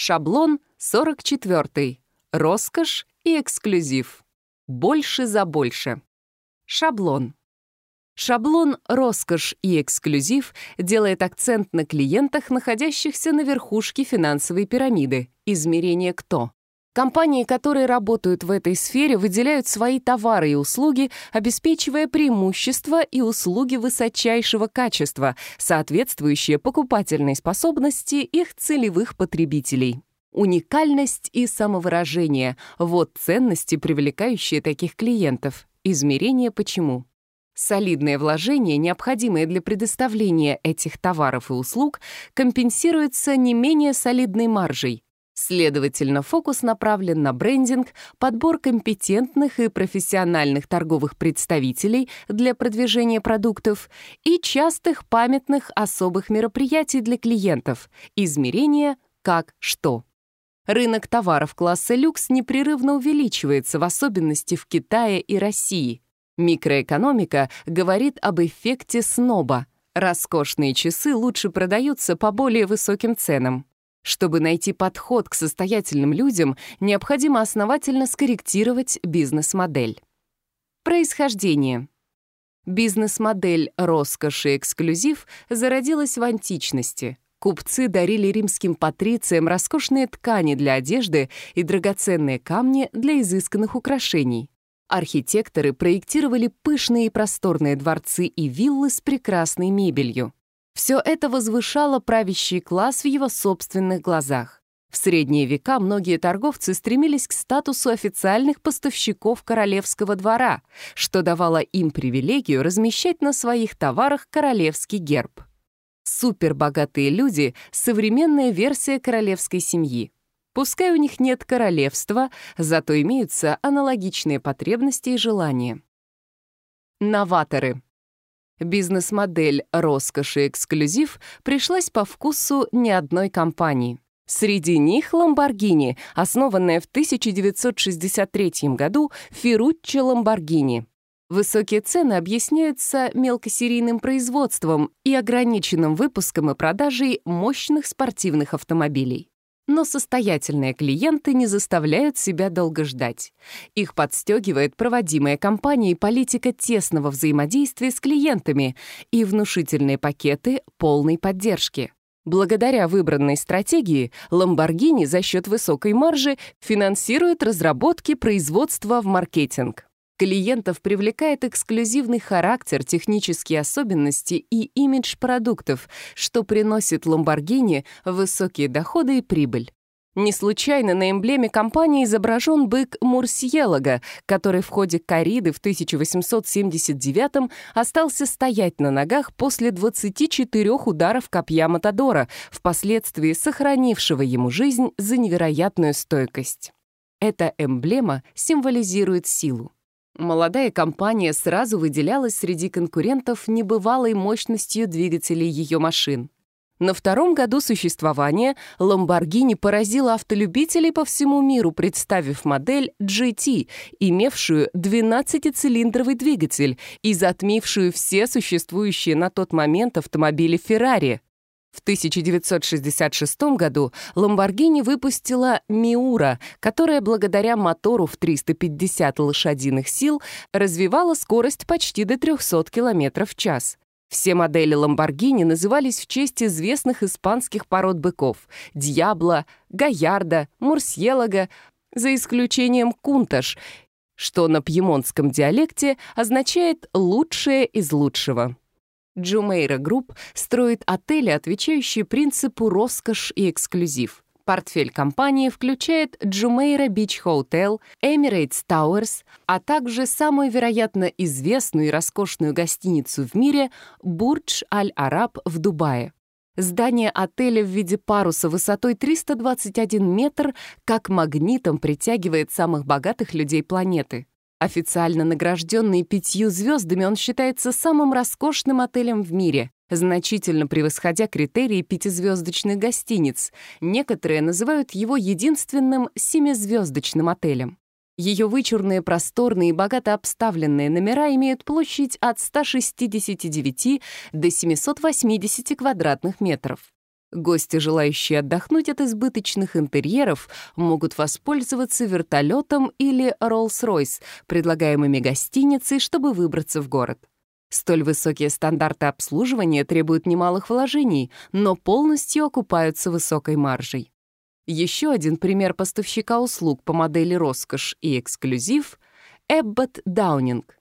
Шаблон 44. Роскошь и эксклюзив. Больше за больше. Шаблон. Шаблон «Роскошь и эксклюзив» делает акцент на клиентах, находящихся на верхушке финансовой пирамиды, измерение «кто». Компании, которые работают в этой сфере, выделяют свои товары и услуги, обеспечивая преимущества и услуги высочайшего качества, соответствующие покупательной способности их целевых потребителей. Уникальность и самовыражение – вот ценности, привлекающие таких клиентов. Измерение «почему». Солидные вложения, необходимые для предоставления этих товаров и услуг, компенсируются не менее солидной маржей – Следовательно, фокус направлен на брендинг, подбор компетентных и профессиональных торговых представителей для продвижения продуктов и частых памятных особых мероприятий для клиентов, Измерение «как что». Рынок товаров класса люкс непрерывно увеличивается, в особенности в Китае и России. Микроэкономика говорит об эффекте сноба. Роскошные часы лучше продаются по более высоким ценам. Чтобы найти подход к состоятельным людям, необходимо основательно скорректировать бизнес-модель. Происхождение. Бизнес-модель «роскошь и эксклюзив» зародилась в античности. Купцы дарили римским патрициям роскошные ткани для одежды и драгоценные камни для изысканных украшений. Архитекторы проектировали пышные и просторные дворцы и виллы с прекрасной мебелью. Все это возвышало правящий класс в его собственных глазах. В средние века многие торговцы стремились к статусу официальных поставщиков королевского двора, что давало им привилегию размещать на своих товарах королевский герб. Супербогатые люди — современная версия королевской семьи. Пускай у них нет королевства, зато имеются аналогичные потребности и желания. Новаторы — Бизнес-модель «Роскошь и эксклюзив» пришлась по вкусу ни одной компании. Среди них «Ламборгини», основанная в 1963 году Ферруччо Ламборгини. Высокие цены объясняются мелкосерийным производством и ограниченным выпуском и продажей мощных спортивных автомобилей. Но состоятельные клиенты не заставляют себя долго ждать. Их подстегивает проводимая компанией политика тесного взаимодействия с клиентами и внушительные пакеты полной поддержки. Благодаря выбранной стратегии Lamborghini за счет высокой маржи финансирует разработки производства в маркетинг. Клиентов привлекает эксклюзивный характер, технические особенности и имидж продуктов, что приносит Ламборгини высокие доходы и прибыль. Не случайно на эмблеме компании изображен бык Мурсьелога, который в ходе кориды в 1879 остался стоять на ногах после 24 ударов копья Матадора, впоследствии сохранившего ему жизнь за невероятную стойкость. Эта эмблема символизирует силу. Молодая компания сразу выделялась среди конкурентов небывалой мощностью двигателей ее машин. На втором году существования Lamborghini поразила автолюбителей по всему миру, представив модель GT, имевшую 12-цилиндровый двигатель и затмившую все существующие на тот момент автомобили Ferrari. В 1966 году Lamborghini выпустила Miura, которая благодаря мотору в 350 лошадиных сил развивала скорость почти до 300 км в час. Все модели Lamborghini назывались в честь известных испанских пород быков — Diablo, Gallardo, Murciélago, за исключением Countach, что на пьемонтском диалекте означает «лучшее из лучшего». Jumeirah Group строит отели, отвечающие принципу роскошь и эксклюзив. Портфель компании включает Jumeirah Beach Hotel, Emirates Towers, а также самую, вероятно, известную и роскошную гостиницу в мире Бурдж Аль-Араб в Дубае. Здание отеля в виде паруса высотой 321 метр как магнитом притягивает самых богатых людей планеты. Официально награжденный пятью звездами, он считается самым роскошным отелем в мире, значительно превосходя критерии пятизвездочных гостиниц. Некоторые называют его единственным семизвездочным отелем. Ее вычурные, просторные и богато обставленные номера имеют площадь от 169 до 780 квадратных метров. Гости, желающие отдохнуть от избыточных интерьеров, могут воспользоваться вертолетом или Rolls-Royce, предлагаемыми гостиницей, чтобы выбраться в город. Столь высокие стандарты обслуживания требуют немалых вложений, но полностью окупаются высокой маржей. Еще один пример поставщика услуг по модели «Роскошь» и «Эксклюзив» — Эббот Даунинг.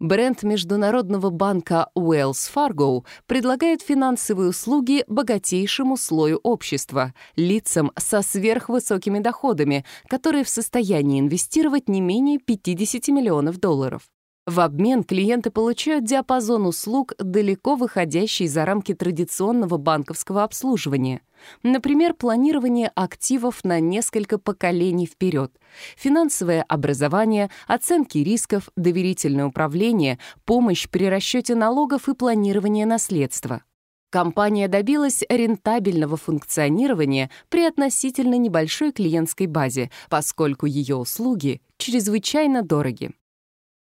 Бренд международного банка Wells Fargo предлагает финансовые услуги богатейшему слою общества, лицам со сверхвысокими доходами, которые в состоянии инвестировать не менее 50 миллионов долларов. В обмен клиенты получают диапазон услуг, далеко выходящий за рамки традиционного банковского обслуживания. Например, планирование активов на несколько поколений вперед, финансовое образование, оценки рисков, доверительное управление, помощь при расчете налогов и планирование наследства. Компания добилась рентабельного функционирования при относительно небольшой клиентской базе, поскольку ее услуги чрезвычайно дороги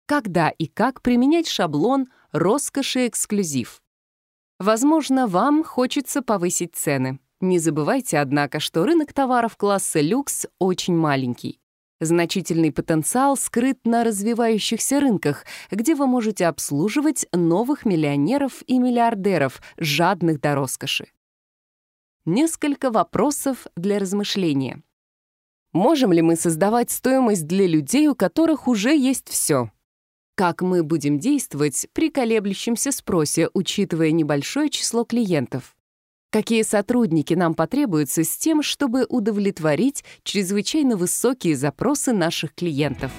когда и как применять шаблон роскоши и эксклюзив». Возможно, вам хочется повысить цены. Не забывайте, однако, что рынок товаров класса люкс очень маленький. Значительный потенциал скрыт на развивающихся рынках, где вы можете обслуживать новых миллионеров и миллиардеров, жадных до роскоши. Несколько вопросов для размышления. Можем ли мы создавать стоимость для людей, у которых уже есть все? Как мы будем действовать при колеблющемся спросе, учитывая небольшое число клиентов? Какие сотрудники нам потребуются с тем, чтобы удовлетворить чрезвычайно высокие запросы наших клиентов?